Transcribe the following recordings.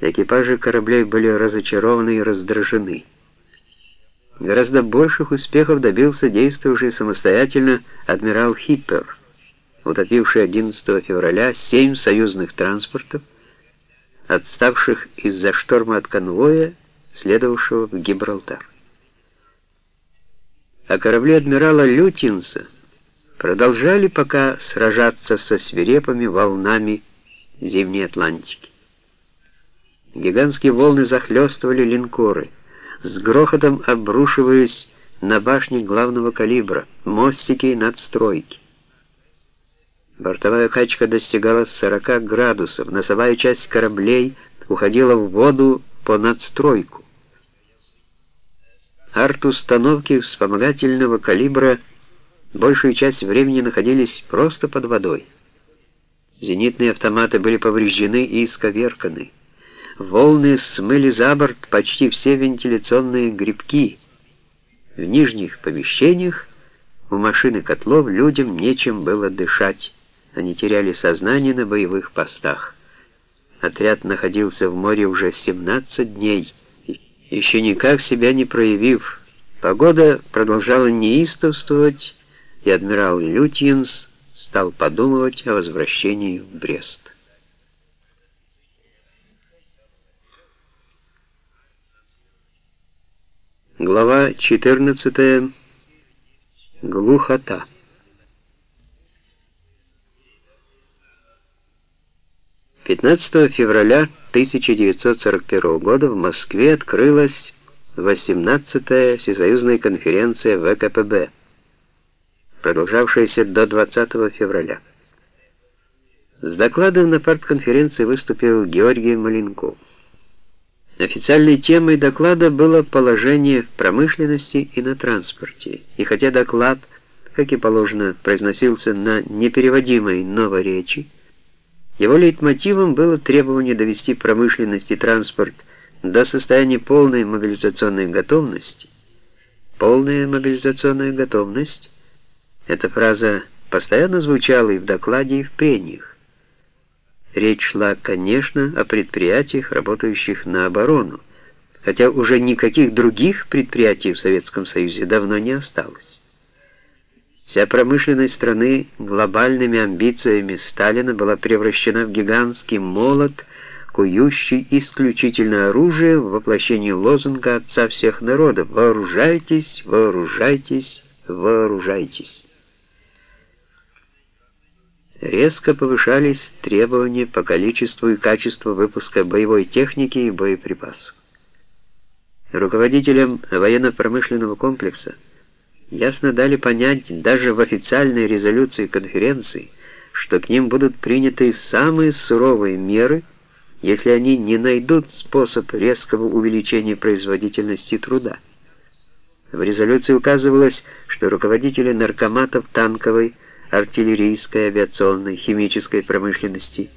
Экипажи кораблей были разочарованы и раздражены. Гораздо больших успехов добился действовавший самостоятельно адмирал Хиппер, утопивший 11 февраля семь союзных транспортов, отставших из-за шторма от конвоя, следовавшего в Гибралтар. А корабли адмирала Лютинса продолжали пока сражаться со свирепыми волнами зимней Атлантики. Гигантские волны захлестывали линкоры, с грохотом обрушиваясь на башни главного калибра, мостики и надстройки. Бортовая качка достигала 40 градусов, носовая часть кораблей уходила в воду по надстройку. Арт-установки вспомогательного калибра большую часть времени находились просто под водой. Зенитные автоматы были повреждены и исковерканы. Волны смыли за борт почти все вентиляционные грибки. В нижних помещениях у машины котлов людям нечем было дышать. Они теряли сознание на боевых постах. Отряд находился в море уже 17 дней, еще никак себя не проявив. Погода продолжала неистовствовать, и адмирал Лютьенс стал подумывать о возвращении в Брест. Глава 14. Глухота. 15 февраля 1941 года в Москве открылась 18-я Всесоюзная конференция ВКПБ, продолжавшаяся до 20 февраля. С докладом на партконференции выступил Георгий Маленков. Официальной темой доклада было положение в промышленности и на транспорте. И хотя доклад, как и положено, произносился на непереводимой новой речи, его лейтмотивом было требование довести промышленность и транспорт до состояния полной мобилизационной готовности. Полная мобилизационная готовность – эта фраза постоянно звучала и в докладе, и в прениях. Речь шла, конечно, о предприятиях, работающих на оборону, хотя уже никаких других предприятий в Советском Союзе давно не осталось. Вся промышленность страны глобальными амбициями Сталина была превращена в гигантский молот, кующий исключительно оружие в воплощении лозунга отца всех народов «Вооружайтесь, вооружайтесь, вооружайтесь». Резко повышались требования по количеству и качеству выпуска боевой техники и боеприпасов. Руководителям военно-промышленного комплекса ясно дали понять даже в официальной резолюции конференции, что к ним будут приняты самые суровые меры, если они не найдут способ резкого увеличения производительности труда. В резолюции указывалось, что руководители наркоматов танковой, артиллерийской, авиационной, химической промышленности,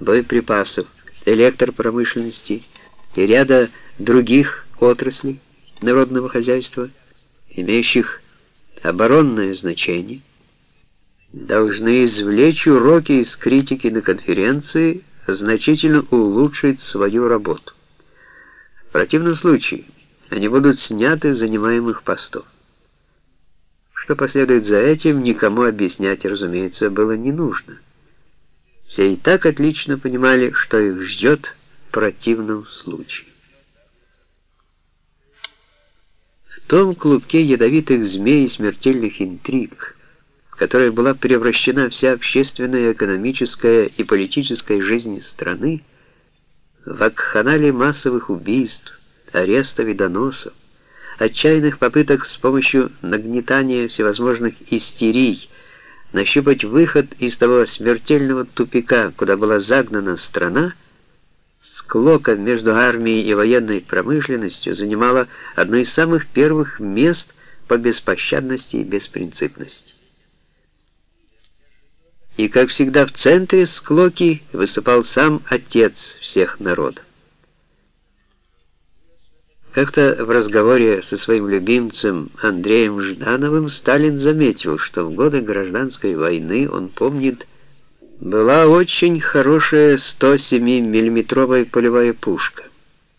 боеприпасов, электропромышленности и ряда других отраслей народного хозяйства, имеющих оборонное значение, должны извлечь уроки из критики на конференции, значительно улучшить свою работу. В противном случае они будут сняты с занимаемых постов. Что последует за этим, никому объяснять, разумеется, было не нужно. Все и так отлично понимали, что их ждет в противном случае. В том клубке ядовитых змей и смертельных интриг, в которой была превращена вся общественная, экономическая и политическая жизнь страны, в акханале массовых убийств, арестов и доносов, отчаянных попыток с помощью нагнетания всевозможных истерий нащупать выход из того смертельного тупика, куда была загнана страна, склока между армией и военной промышленностью занимала одно из самых первых мест по беспощадности и беспринципности. И, как всегда, в центре склоки выступал сам отец всех народов. Как-то в разговоре со своим любимцем Андреем Ждановым Сталин заметил, что в годы гражданской войны он помнит была очень хорошая 107 миллиметровая полевая пушка.